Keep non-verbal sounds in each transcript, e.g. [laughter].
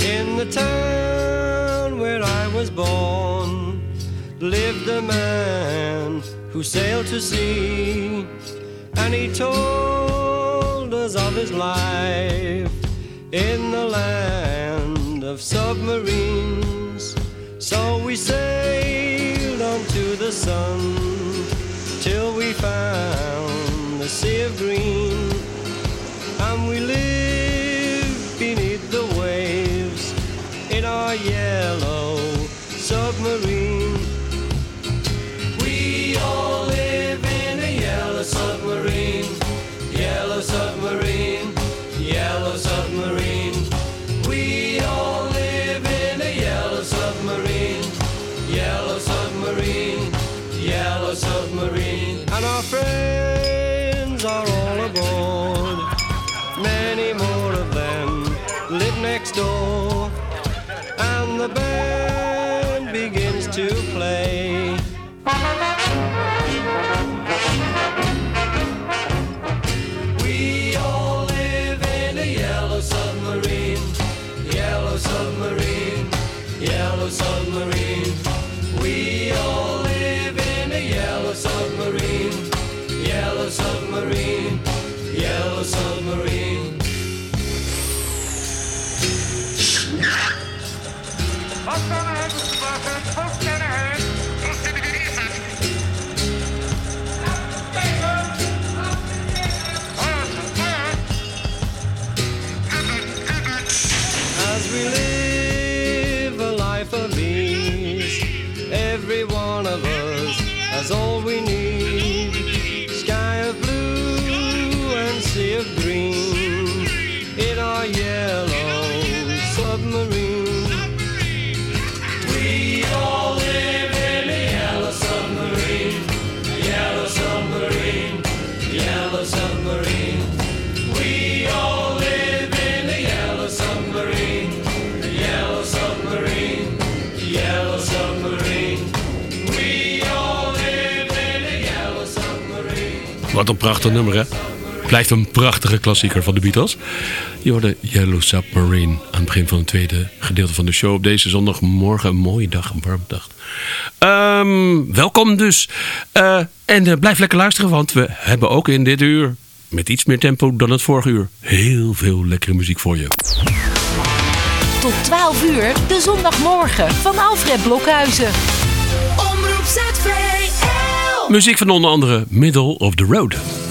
In the town where I was born lived a man who sailed to sea, and he told us of his life in the land of submarines. So we sailed on to the sun till we found the sea of green, yellow submarine. Every one of us has all we need. Sky of blue and sea of green in our yellow Wat een prachtig nummer, hè? Blijft een prachtige klassieker van de Beatles. Je hoorde Yellow Submarine aan het begin van het tweede gedeelte van de show. Op deze zondagmorgen, een mooie dag, een warme dag. Ehm, welkom dus. Eh, en eh, blijf lekker luisteren, want we hebben ook in dit uur... met iets meer tempo dan het vorige uur... heel veel lekkere muziek voor je. Tot 12 uur, de zondagmorgen van Alfred Blokhuizen. Muziek van onder andere Middle of the Road.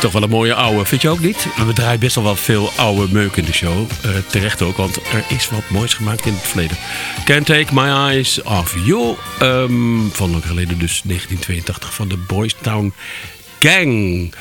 Toch wel een mooie oude, vind je ook niet? We draaien best wel wel veel oude meuk in de show. Eh, terecht ook, want er is wat moois gemaakt in het verleden. Can't Take My Eyes Off You. ehm, van lang geleden dus 1982 van de Boys Town Gang.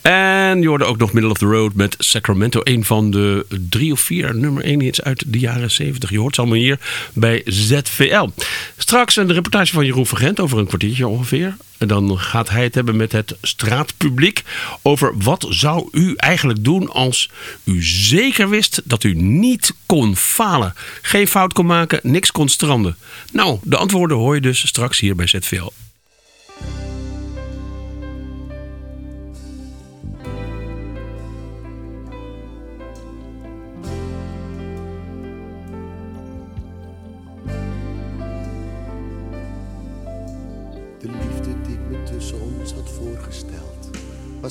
En je hoorde ook nog Middle of the Road met Sacramento. Een van de drie of vier nummer 1 hits uit de jaren 70. Je hoort ze allemaal hier bij ZVL. Straks een reportage van Jeroen Vergent over een kwartiertje ongeveer. En dan gaat hij het hebben met het straatpubliek over wat zou u eigenlijk doen als u zeker wist dat u niet kon falen. Geen fout kon maken, niks kon stranden. Nou, de antwoorden hoor je dus straks hier bij ZVL.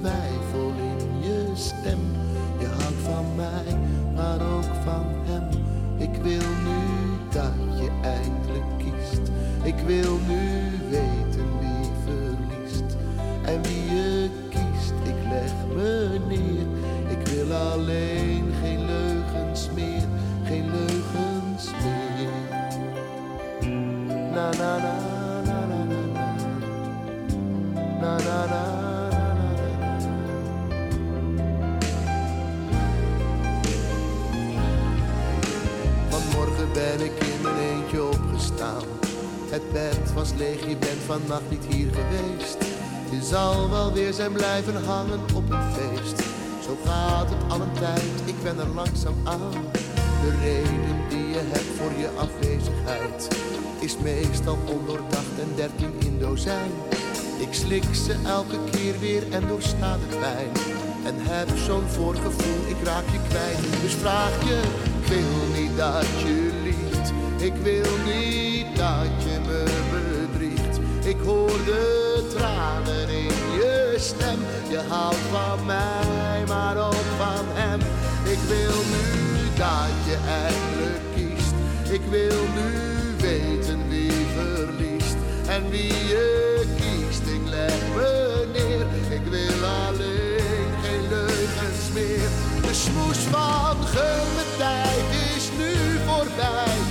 twijfel in je stem. Je houdt van mij, vannacht niet hier geweest. Je zal wel weer zijn blijven hangen op een feest. Zo gaat het al een tijd, ik ben er langzaam aan. De reden die je hebt voor je afwezigheid is meestal ondoordacht en dertien in dozijn. Ik slik ze elke keer weer en doorsta de pijn. En heb zo'n voorgevoel, ik raak je kwijt. Dus vraag je, ik wil niet dat je liegt. Ik wil niet dat je hoor de tranen in je stem. Je houdt van mij, maar ook van hem. Ik wil nu dat je eindelijk kiest. Ik wil nu weten wie verliest. En wie je kiest, ik leg me neer. Ik wil alleen geen leugens meer. De smoes van tijd is nu voorbij.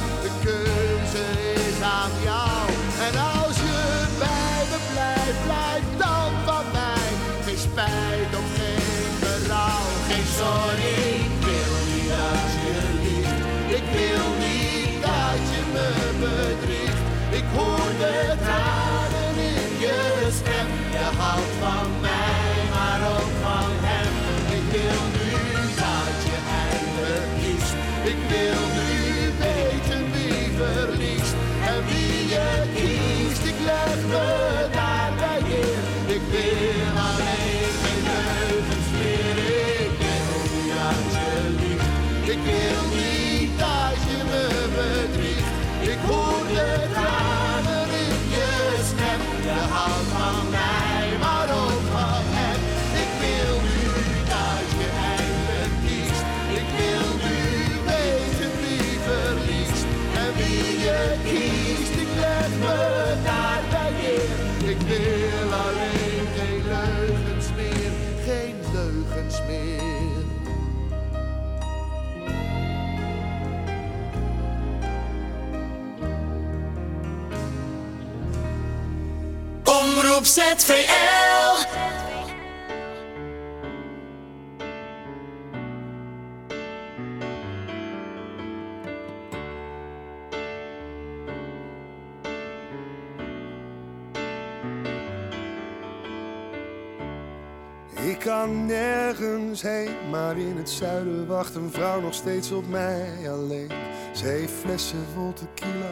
Ik hoor de tranen in je stem. Omroep ZVL. Ik kan nergens heen, maar in het zuiden wacht een vrouw nog steeds op mij alleen. Ze heeft flessen vol tequila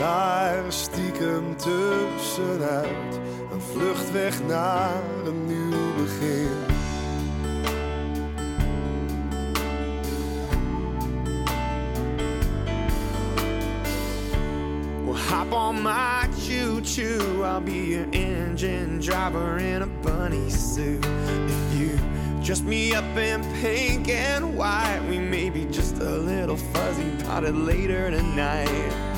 Er stiekem tussenuit, een vlucht weg naar een nieuw begin. Hop on my choo choo. I'll be your engine driver in a bunny suit. If you dress me up in pink and white, we may be just a little fuzzy potted later tonight.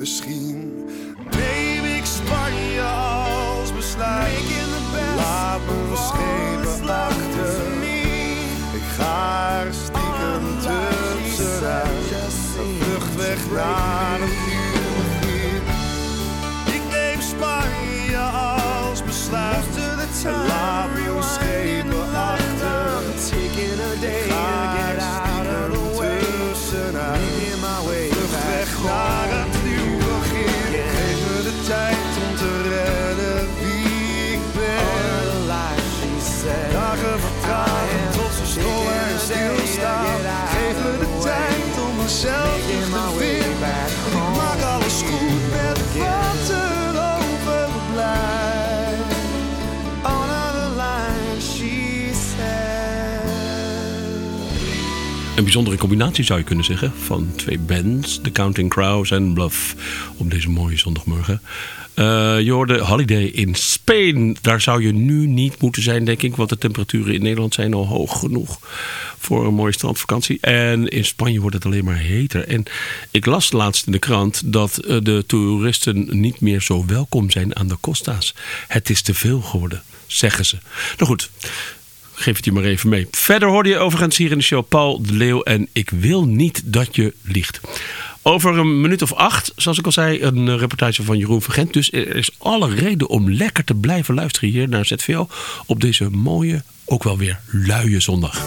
Misschien bijzondere combinatie zou je kunnen zeggen van twee bands, The Counting Crows en Bluff, op deze mooie zondagmorgen. Eh je hoorde Holiday in Spain. Daar zou je nu niet moeten zijn, denk ik, want de temperaturen in Nederland zijn al hoog genoeg voor een mooie strandvakantie. En in Spanje wordt het alleen maar heter. En ik las laatst in de krant dat eh, de toeristen niet meer zo welkom zijn aan de Costa's. Het is te veel geworden, zeggen ze. Nou goed, geef het je maar even mee. Verder hoorde je overigens hier in de show Paul de Leeuw en Ik wil niet dat je liegt. Over een minuut of acht, zoals ik al zei, een reportage van Jeroen Vergent. Dus er is alle reden om lekker te blijven luisteren hier naar ZVL op deze mooie, ook wel weer luie zondag.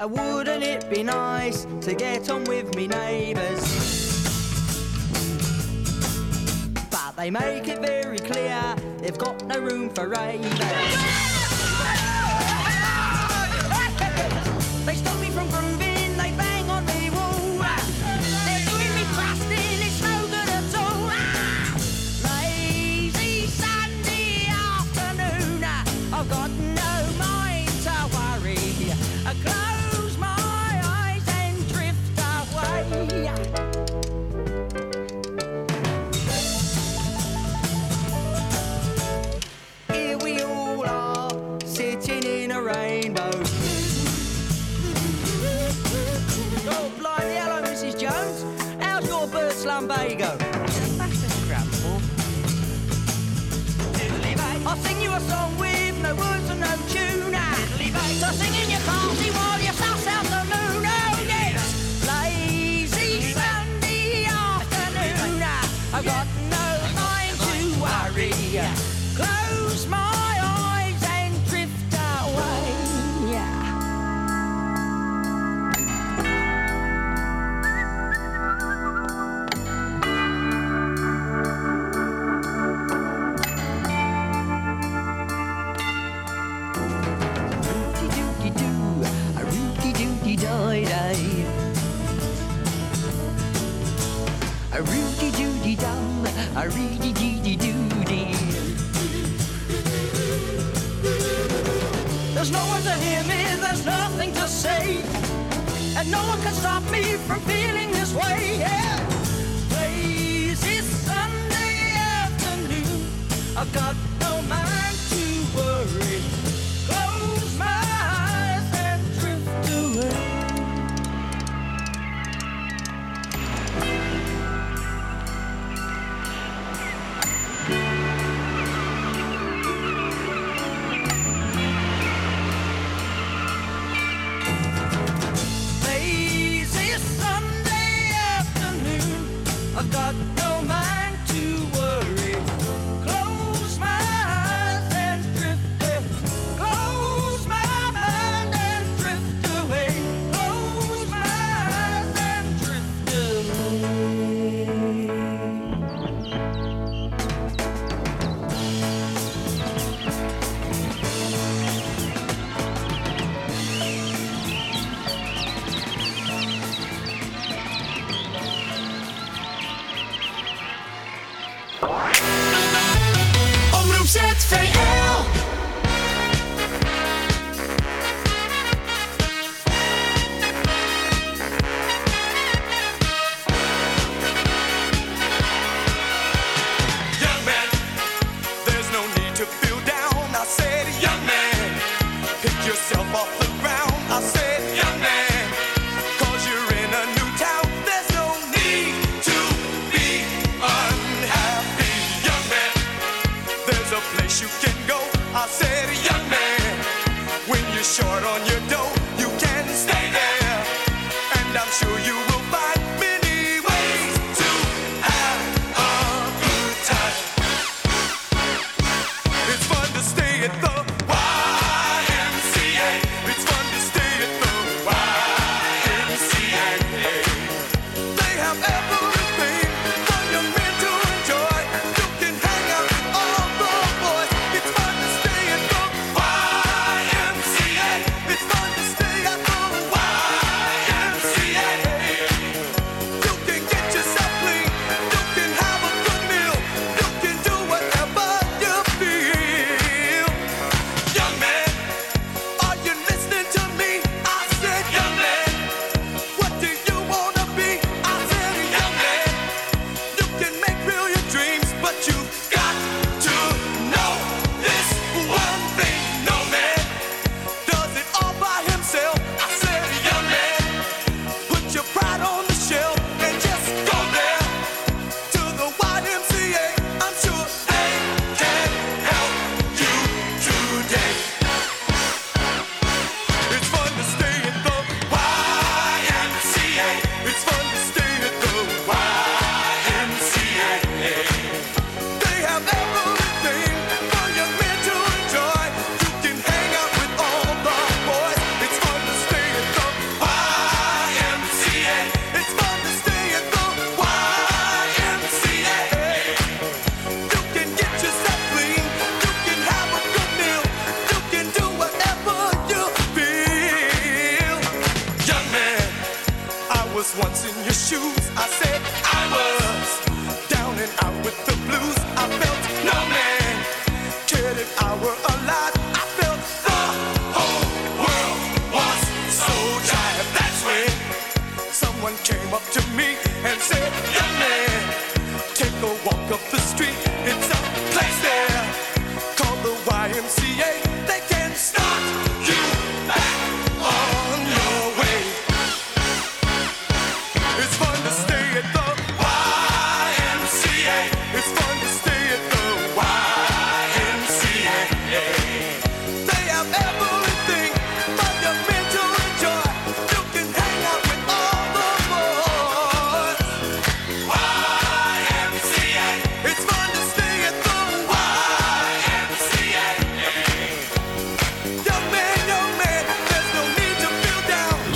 Uh, Wouldn't it be nice to get on with they make it very clear they've got no room for ravers. They stop me from grooving, I reedy dee dee doo dee. There's no one to hear me, there's nothing to say. And no one can stop me from feeling this way, yeah. Lazy Sunday afternoon, I've got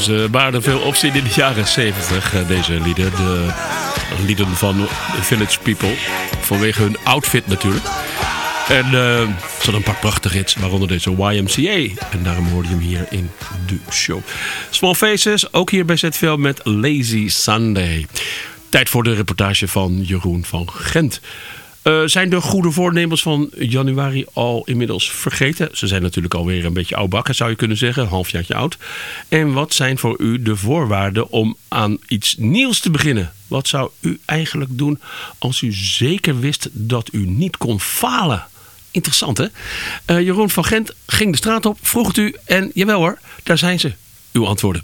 Ze baarden veel opzien in de jaren 70, eh, deze lieden. De lieden van Village People. Vanwege hun outfit natuurlijk. En eh, ze hadden een paar prachtige hits, waaronder deze YMCA. En daarom hoorde je hem hier in de show. Small Faces, ook hier bij ZVL met Lazy Sunday. Tijd voor de reportage van Jeroen van Gent. Eh, zijn de goede voornemens van januari al inmiddels vergeten? Ze zijn natuurlijk alweer een beetje oudbakken, zou je kunnen zeggen. Een halfjaartje oud. En wat zijn voor u de voorwaarden om aan iets nieuws te beginnen? Wat zou u eigenlijk doen als u zeker wist dat u niet kon falen? Interessant, hè? Eh, Jeroen van Gent ging de straat op, vroeg het u en jawel hoor, daar zijn ze. Uw antwoorden.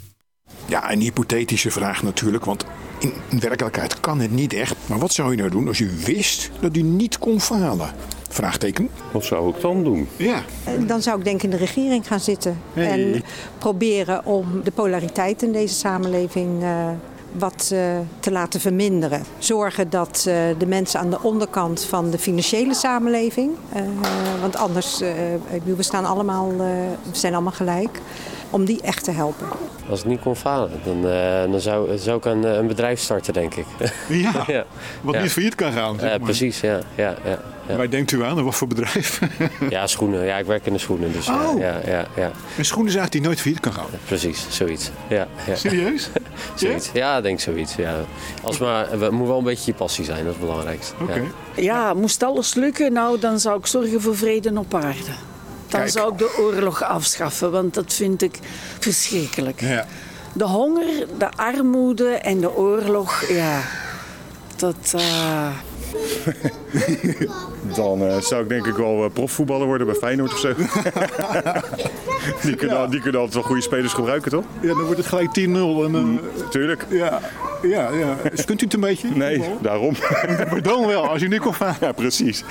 Ja, een hypothetische vraag natuurlijk, want in werkelijkheid kan het niet echt. Maar wat zou je nou doen als u wist dat u niet kon falen? Vraagteken. Wat zou ik dan doen? Ja. Dan zou ik denk in de regering gaan zitten. En proberen om de polariteit in deze samenleving eh, wat eh, te laten verminderen. Zorgen dat eh, de mensen aan de onderkant van de financiële samenleving, eh, want anders, eh, we, staan allemaal, eh, we zijn allemaal gelijk, om die echt te helpen. Als ik niet kon falen, dan, eh, dan zou, zou ik een, eh, een bedrijf starten, denk ik. Ja, [laughs] ja. wat Ja. niet failliet kan gaan. zeg Ja, maar. precies, ja. ja, ja, ja. Waar denkt u aan en wat voor bedrijf? Ja, schoenen. Ja, ik werk in de schoenen. Dus, Oh. ja, ja, ja, ja. Een schoenenzaak die nooit failliet kan gaan. Precies, zoiets. Ja, ja. Serieus? [laughs] zoiets. Ja, ik denk zoiets. Ja. Als maar, het moet wel een beetje je passie zijn, dat is het belangrijkste. Oké. Ja. Ja, moest alles lukken, nou dan zou ik zorgen voor vrede op aarde. Dan Kijk. zou ik de oorlog afschaffen, want dat vind ik verschrikkelijk. Ja. De honger, de armoede en de oorlog, ja, dat... eh, [laughs] Dan eh, zou ik denk ik wel eh, profvoetballer worden bij Feyenoord of zo. [laughs] die, kunnen, die kunnen altijd wel goede spelers gebruiken, toch? ja, dan wordt het gelijk 10-0. En, eh, Tuurlijk. ja, ja, ja. Dus kunt u het een beetje? Nee, Voetbal? daarom. Maar [laughs] dan wel, als u niet kon gaan. ja, precies.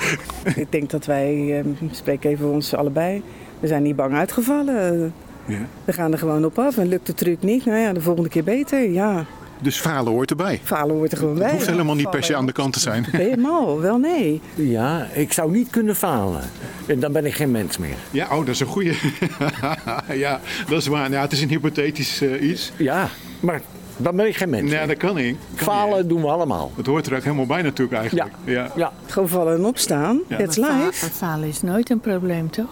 Ik denk dat wij, eh, ik spreek even voor ons allebei, we zijn niet bang uitgevallen. Ja. We gaan er gewoon op af en lukt de truc niet, nou ja, de volgende keer beter. Ja, Dus falen hoort erbij. falen hoort er gewoon bij. Het hoeft helemaal niet per se aan de kant te zijn. Helemaal, wel nee. Ja, ik zou niet kunnen falen. En dan ben ik geen mens meer. Ja, oh, dat is een goeie. [laughs] ja, dat is waar. Ja, het is een hypothetisch eh, iets. Ja, maar dan ben ik geen mens Ja, dat kan niet. Kan Falen niet. doen we allemaal. Het hoort er ook helemaal bij natuurlijk eigenlijk. Ja. Ja. Gewoon vallen en opstaan, Ja. it's life. Falen is nooit een probleem, toch?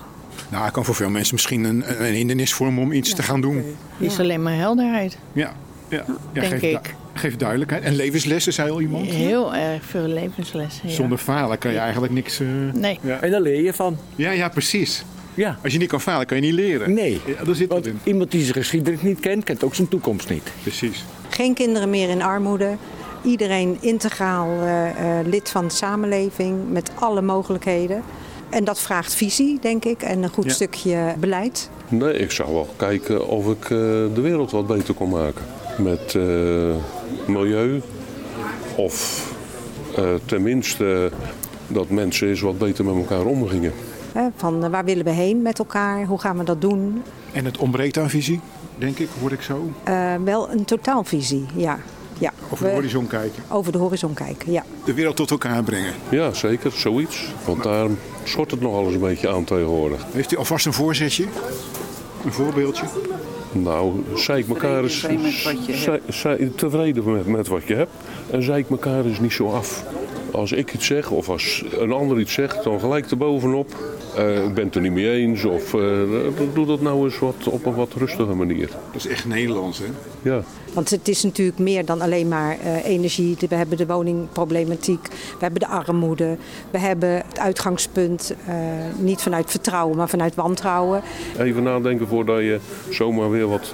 Nou, het kan voor veel mensen misschien een, een hindernis vormen om iets te gaan doen. Is alleen maar helderheid. Ja, ja. ja Denk geef, ik. du- geef duidelijkheid. En levenslessen, zei al iemand. Heel erg veel levenslessen. Ja. Zonder falen kan je eigenlijk niks... eh, Nee. Ja. En daar leer je van. ja, ja, precies. Ja. Als je niet kan falen, kan je niet leren. Nee. Ja, daar zit Want het in. iemand die zijn geschiedenis niet kent, kent ook zijn toekomst niet. Precies. Geen kinderen meer in armoede. Iedereen integraal eh, eh, lid van de samenleving met alle mogelijkheden. En dat vraagt visie, denk ik, en een goed Ja. stukje beleid. Nee, ik zou wel kijken of ik eh, de wereld wat beter kon maken. Met eh, milieu. Of eh, tenminste dat mensen eens wat beter met elkaar omgingen. Hè, van eh, waar willen we heen met elkaar? Hoe gaan we dat doen? En het ontbreekt aan visie, denk ik, hoor ik zo. Eh, wel een totaalvisie, ja. ja. Over de We- horizon kijken. over de horizon kijken, ja. De wereld tot elkaar brengen. Ja, zeker, zoiets. Want daar schort het nog alles een beetje aan tegenwoordig. Heeft u alvast een voorzetje? Een voorbeeldje? Nou, zeik elkaar eens tevreden met, met wat je hebt en zeik elkaar eens niet zo af. Als ik iets zeg of als een ander iets zegt, dan gelijk erbovenop. Eh ik ben het er niet mee eens of eh, doe dat nou eens wat, op een wat rustige manier. Dat is echt Nederlands, hè? Ja. Want het is natuurlijk meer dan alleen maar eh, energie. We hebben de woningproblematiek, we hebben de armoede, we hebben het uitgangspunt eh, niet vanuit vertrouwen, maar vanuit wantrouwen. Even nadenken voordat je zomaar weer wat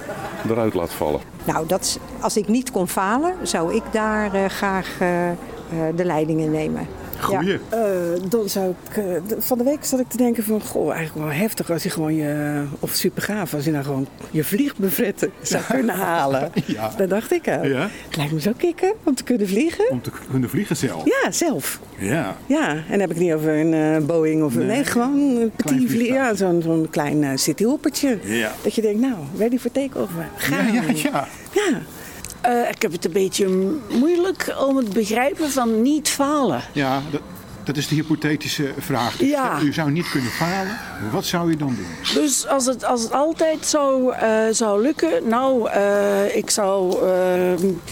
eruit laat vallen. Nou, dat, is- als ik niet kon falen, zou ik daar eh, graag de leiding in nemen. Goeie. Eh, dan zou ik, eh, van de week zat ik te denken van, goh, eigenlijk wel heftig als je gewoon je, of super gaaf, als je nou gewoon je vliegbevretten zou kunnen halen. [laughs] Ja. Dat dacht ik al. Ja? Het lijkt me zo kicken om te kunnen vliegen. Om te kunnen vliegen zelf. Ja, zelf. Ja. Ja, en dan heb ik niet over een eh, Boeing of een... Nee. Nee, gewoon een petit vlie- vliegtuig. ja, zo'n zo'n klein uh, cityhoppertje. Ja. Dat je denkt, nou, ready for take-off. Gaan. Ja, ja, ja. Ja. Eh, ik heb het een beetje moeilijk om het begrijpen van niet falen. Ja, dat, Dat is de hypothetische vraag. Dus Ja. U zou niet kunnen falen. Wat zou u dan doen? Dus als het, als het altijd zou, eh, zou lukken, nou, eh, ik zou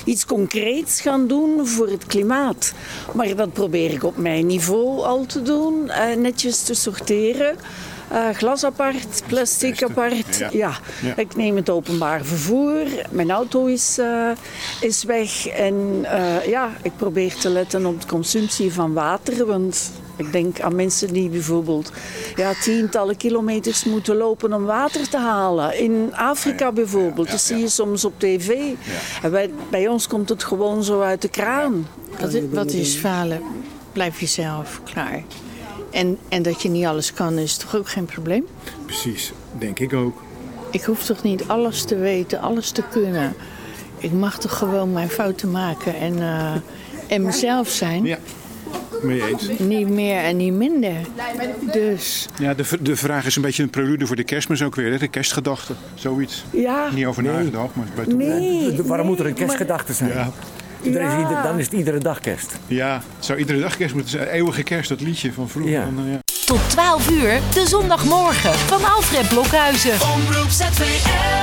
iets concreets gaan doen voor het klimaat. Maar dat probeer ik op mijn niveau al te doen, netjes te sorteren. Eh, glas apart, plastic apart. ja. Ja. Ja. ik neem het openbaar vervoer. Mijn auto is, eh, is weg. En eh, ja, ik probeer te letten op de consumptie van water. Want ik denk aan mensen die bijvoorbeeld ja, tientallen kilometers moeten lopen om water te halen. In Afrika bijvoorbeeld, dat zie je soms op tv. En bij, bij ons komt het gewoon zo uit de kraan. Wat, wat is falen? Blijf jezelf klaar. En, en dat je niet alles kan, is toch ook geen probleem? Precies, denk ik ook. Ik hoef toch niet alles te weten, alles te kunnen. Ik mag toch gewoon mijn fouten maken en, eh, en mezelf zijn. Ja, mee eens. Niet meer en niet minder. Dus Ja, de, de vraag is een beetje een prelude voor de kerstmis ook weer. Hè? De kerstgedachte, zoiets. Ja. Niet over nagedacht, maar bij Nee, Waarom moet er een nee, kerstgedachte zijn? Ja. Is Ja. ieder- dan is het iedere dag kerst. Ja, het zou iedere dag kerst moeten zijn. Eeuwige kerst, dat liedje van vroeger. Ja. Eh, ja. Tot 12 uur, de zondagmorgen van Alfred Blokhuizen. Omroep ZVL.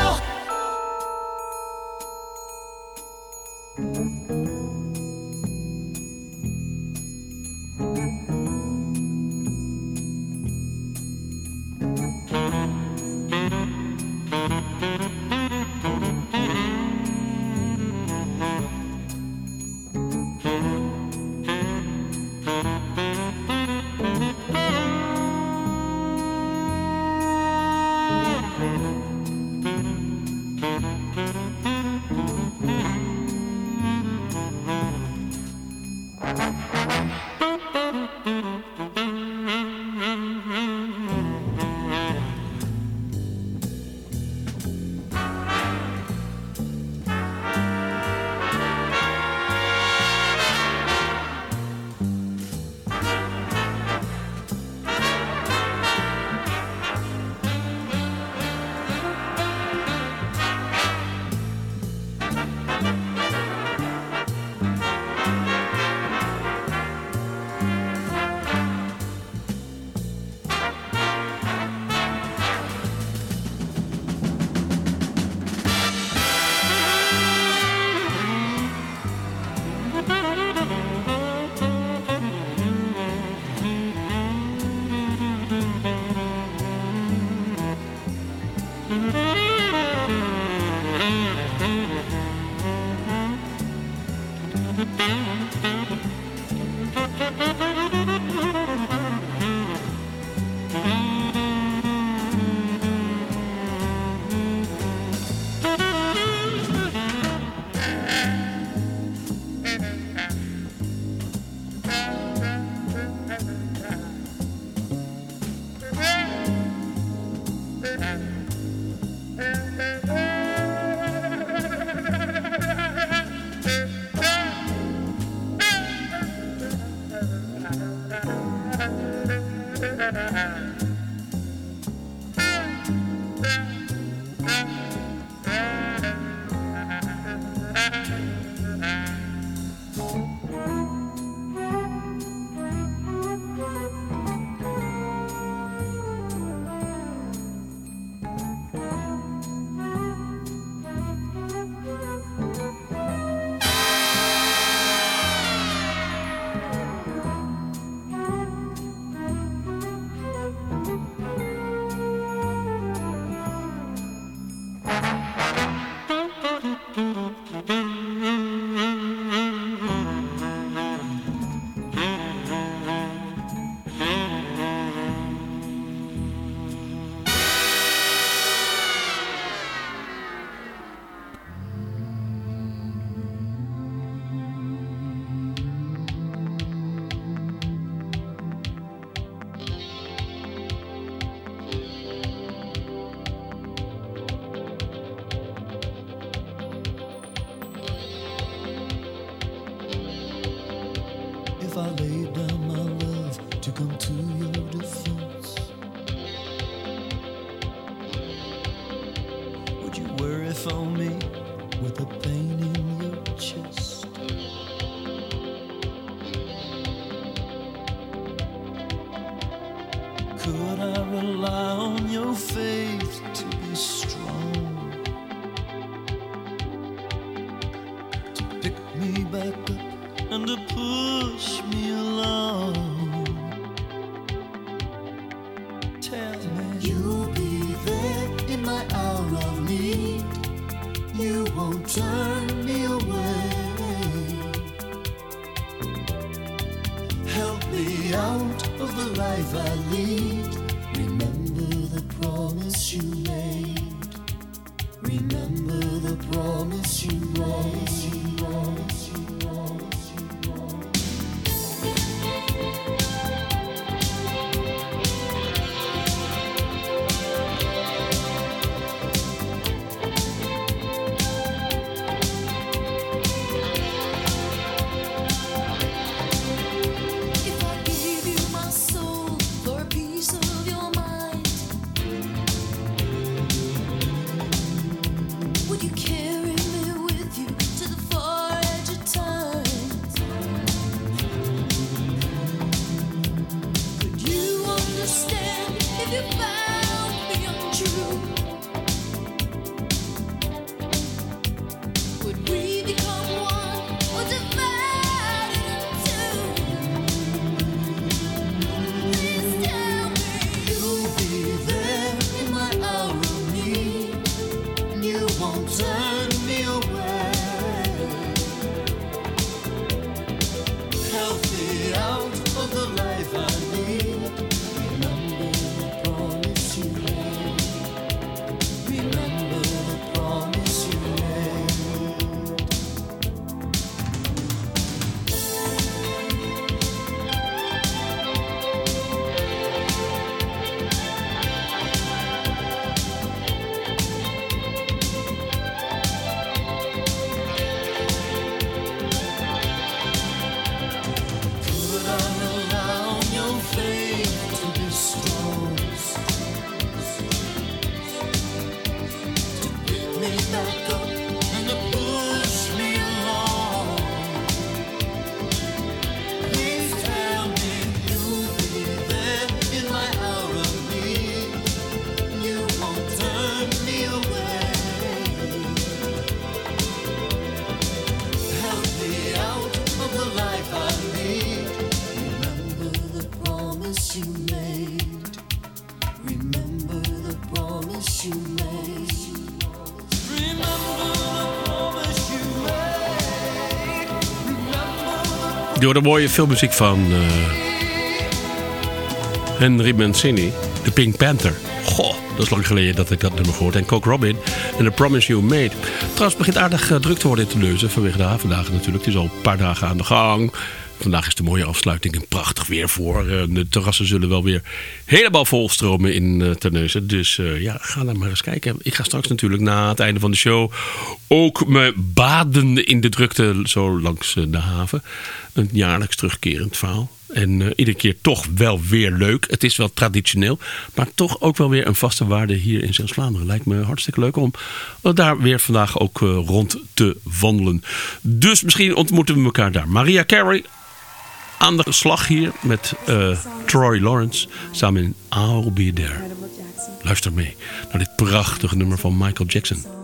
Love to come to your Remember Door de mooie filmmuziek van eh, Henry Mancini, de Pink Panther. Goh, dat is lang geleden dat ik dat nummer gehoord. En Coke Robin en The Promise You Made. Trouwens, begint aardig eh, druk te worden in Terneuzen. Vanwege de havendagen natuurlijk. Het is al een paar dagen aan de gang. Vandaag is de mooie afsluiting en prachtig weer voor. Eh, De terrassen zullen wel weer helemaal volstromen in eh, Terneuzen. Dus eh, ja, ga daar maar eens kijken. Ik ga straks natuurlijk na het einde van de show ook me baden in de drukte zo langs de haven. Een jaarlijks terugkerend verhaal. En iedere keer toch wel weer leuk. Het is wel traditioneel, maar toch ook wel weer een vaste waarde hier in Zeeuws-Vlaanderen. Lijkt me hartstikke leuk om daar weer vandaag ook rond te wandelen. Dus misschien ontmoeten we elkaar daar. Maria Carey aan de slag hier met eh, Troy Lawrence samen in I'll Be There. Luister mee naar dit prachtige nummer van Michael Jackson.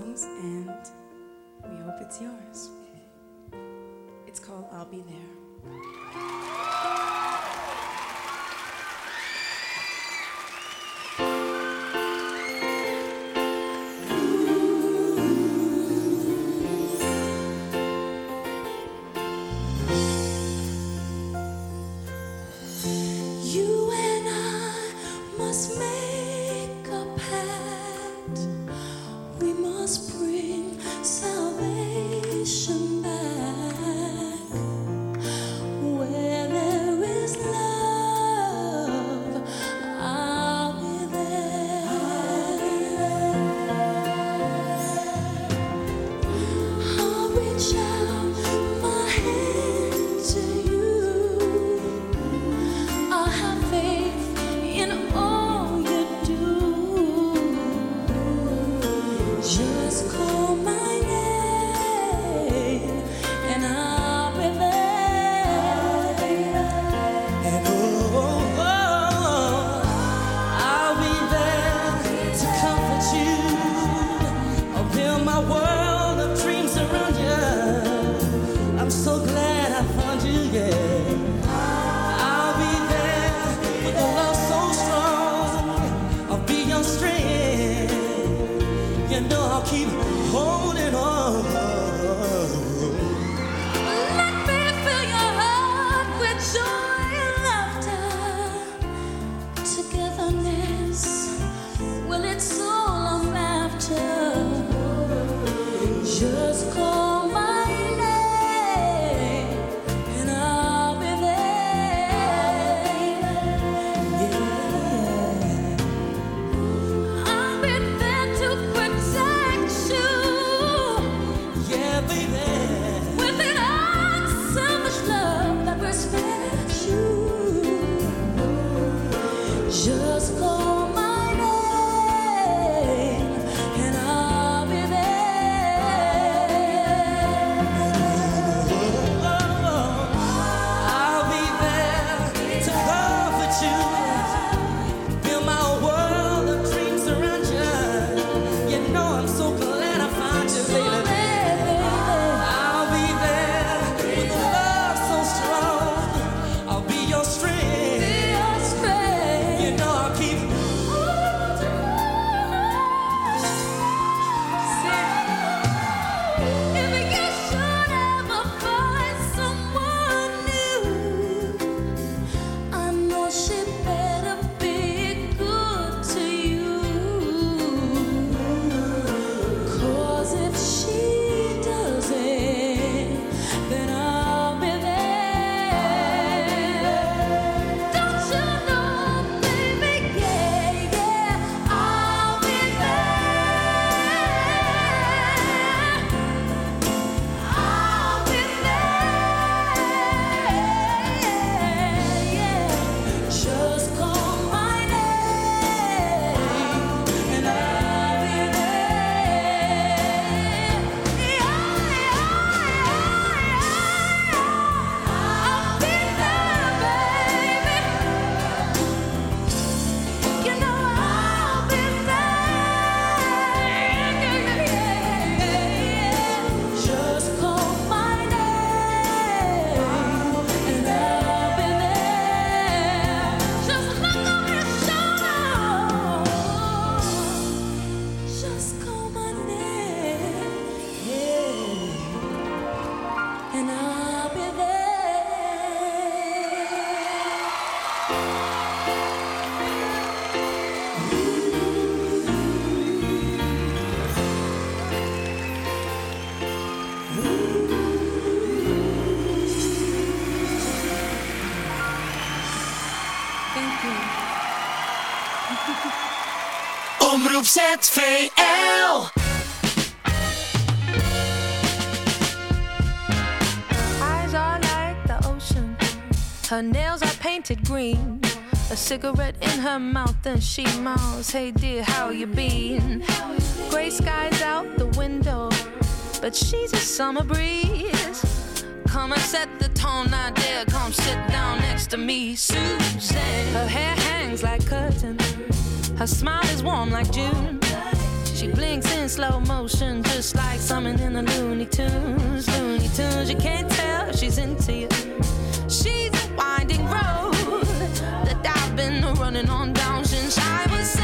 ZVL. Eyes are like the ocean. Her nails are painted green. A cigarette in her mouth and she mouths, Hey dear, how you been? Gray skies out the window, but she's a summer breeze. Come and set the tone, now dear, come sit down next to me, Susan. Her hair hangs like curtains. Her smile is warm like June. She blinks in slow motion, just like someone in the Looney Tunes. Looney Tunes, you can't tell she's into you. She's a winding road that I've been running on down since I was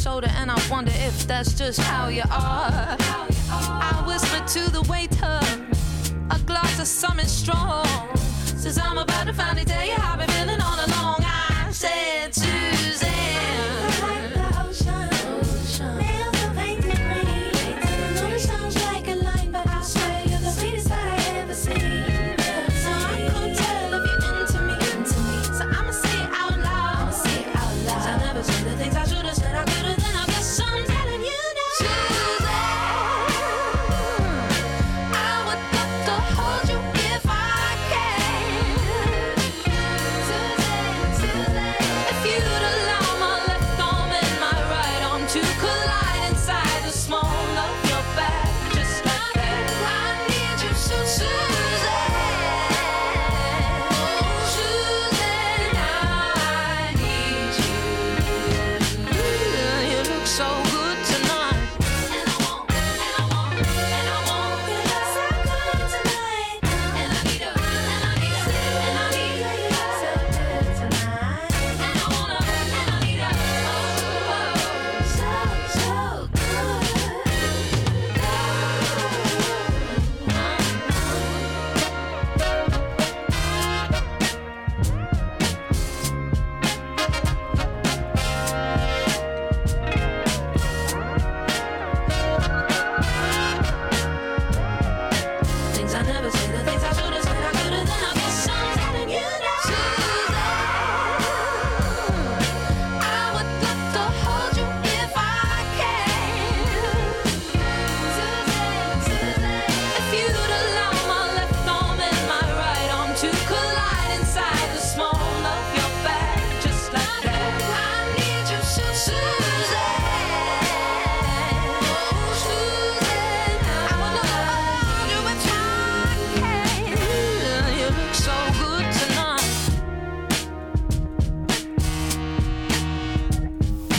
shoulder, and I wonder if that's just how you are. I whisper to the waiter, a glass of something strong. Says I'm about to finally tell you how I've been feeling all along. I said,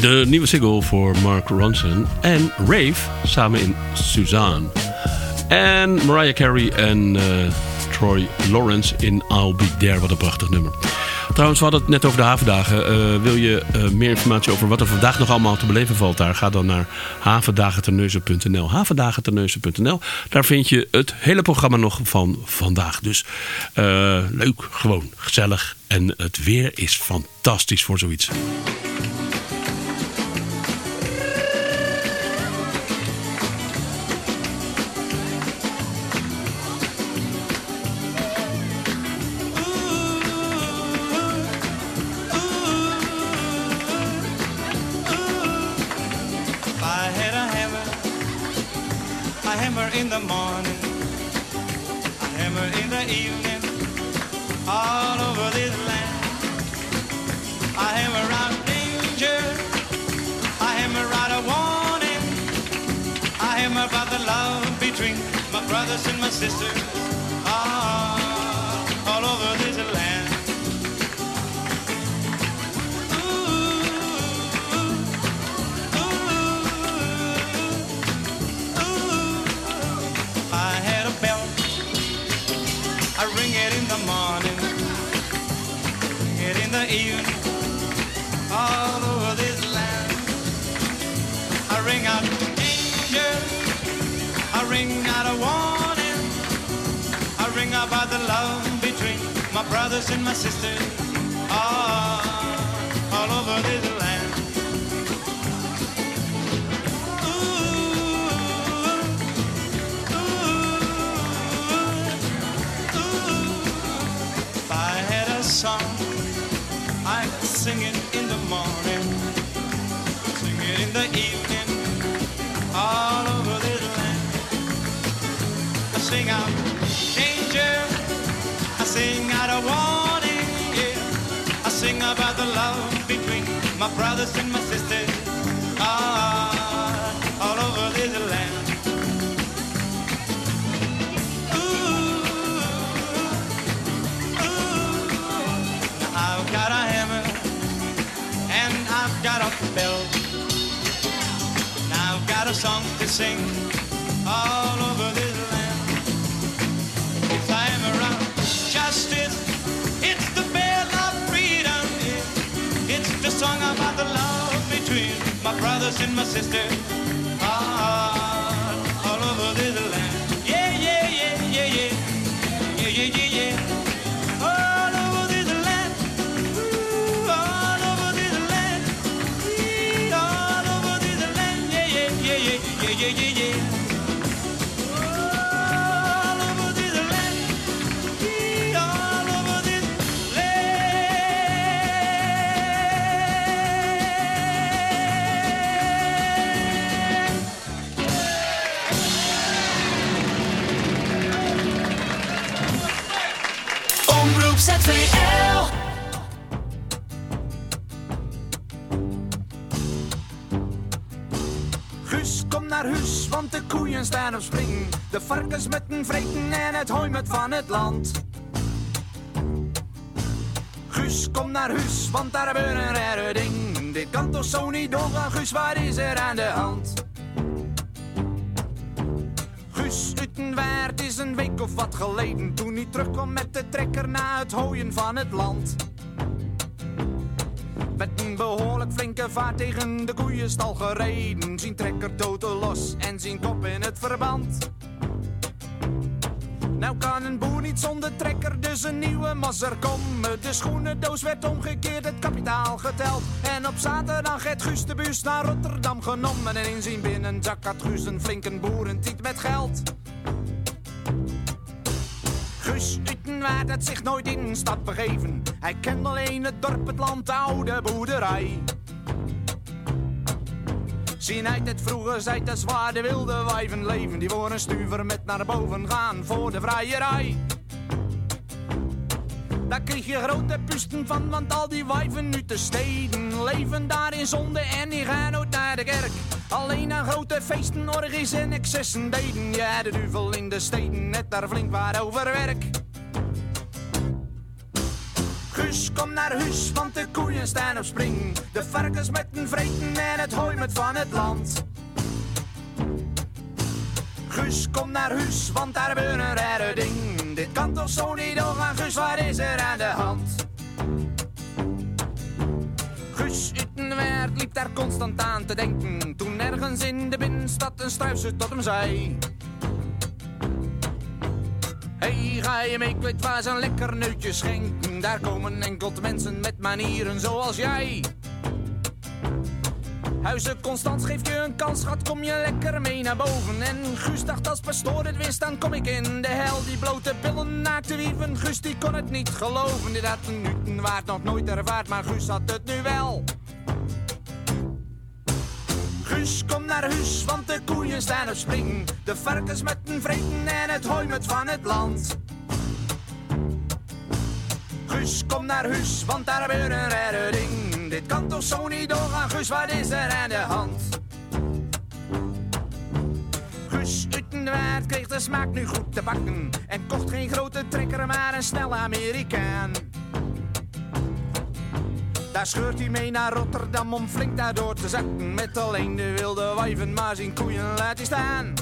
De nieuwe single voor Mark Ronson en Rave samen in Suzanne. En Mariah Carey en eh, Troy Lawrence in I'll Be There. Wat een prachtig nummer. Trouwens, we hadden het net over de havendagen. Eh, wil je eh, meer informatie over wat er vandaag nog allemaal te beleven valt daar? Ga dan naar havendagenterneuzen.nl havendagenterneuzen.nl Daar vind je het hele programma nog van vandaag. Dus leuk, gewoon, gezellig. En het weer is fantastisch voor zoiets. In the evening, all over this land. I sing out danger, I sing out a warning, yeah. I sing about the love between my brothers and my sisters, sing all over this land. It's a hammer of justice. It's the bell of freedom. It's the song about the love between my brothers and my sisters. Koeien staan op spring. De varkens met een vreten en het hooi met van het land. Guus, kom naar huis, want daar we een rare ding. Dit kan toch zo niet doorgaan, Guus, wat is er aan de hand? Guus Utenwaard is een week of wat geleden Toen hij terugkwam met de trekker na het hooien van het land behoorlijk flinke vaart tegen de koeienstal gereden Zien trekker totaal los en zien kop in het verband nou kan een boer niet zonder trekker, dus een nieuwe masser komen. De schoenendoos werd omgekeerd, het kapitaal geteld. En op zaterdag het Guus de bus naar Rotterdam genomen. En in zijn binnenzak had Guus een flinke boerentiet met geld. Guus Utenwaard had zich nooit in stad begeven. Hij kent alleen het dorp, het land, de oude boerderij. Zien uit het vroeger zijt de zwaar de wilde wijven leven. Die voor een stuver met naar boven gaan voor de vrijerij. Daar kreeg je grote pusten van, want al die wijven nu te steden leven daar in zonde en die gaan nooit naar de kerk. Alleen aan grote feesten, orgies en excessen deden. Ja, de duvel in de steden, net daar flink waar over werk. Guus, kom naar huis, want de koeien staan op spring. De varkens met een vreten en het hooi met van het land. Guus, kom naar huis, want daar we een rare ding. Dit kan toch zo niet doorgaan, Guus, wat is er aan de hand? Guus Utenwaard liep daar constant aan te denken. Toen ergens in de binnenstad een struisje tot hem zei. Hey, ga je mee, ik weet waar ze een lekker neutje schenken. Daar komen enkel mensen met manieren zoals jij. Huizen Constans geeft je een kans, schat, kom je lekker mee naar boven. En Guus dacht als pastoor het wist, dan kom ik in de hel. Die blote billen naakte wieven, Guus die kon het niet geloven. Dit had een waard nog nooit ervaard, maar Guus had het nu wel. Guus, kom naar huis, want de koeien staan op spring. De varkens met een vreten en het hooi met van het land. Guus, kom naar huis, want daar gebeurt een rare ding. Dit kan toch zo niet doorgaan, Guus, wat is er aan de hand? Guus Utenwaard kreeg de smaak nu goed te bakken. En kocht geen grote trekker, maar een snelle Amerikaan. Daar scheurt hij mee naar Rotterdam om flink daardoor te zakken. Met alleen de wilde wijven, maar zijn koeien laat hij staan.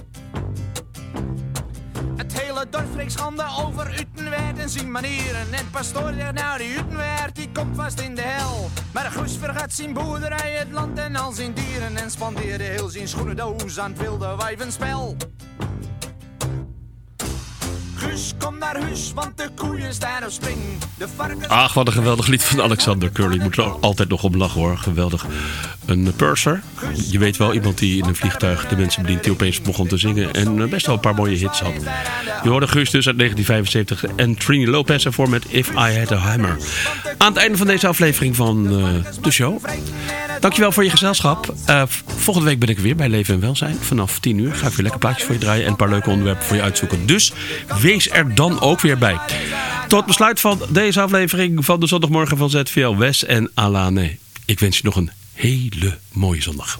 Het hele dorp spreekt schande over Utenwerd en zijn manieren. En pastoor zegt nou die Utenwerd die komt vast in de hel. Maar de Goes vergat zijn boerderij, het land en al zijn dieren. En spandeerde heel zijn schoenendoos aan het wilde wijvenspel. Kom naar huis, want de koeien staan op spring. De. Ach, wat een geweldig lied van Alexander Curly. Ik moet er altijd nog om lachen hoor. Geweldig. Een purser. Je weet wel, iemand die in een vliegtuig de mensen bedient die opeens begon te zingen. En eh, best wel een paar mooie hits had. Je hoorde Guus dus uit 1975 en Trini Lopez ervoor met If I Had a Hammer. Aan het einde van deze aflevering van eh, de show. Dankjewel voor je gezelschap. Eh, volgende week ben ik weer bij Leven en Welzijn. Vanaf 10 uur ga ik weer lekker plaatjes voor je draaien en een paar leuke onderwerpen voor je uitzoeken. Dus wees er dan ook weer bij. Tot besluit van deze aflevering van de zondagmorgen van ZVL Wes en Alane. Ik wens je nog een hele mooie zondag.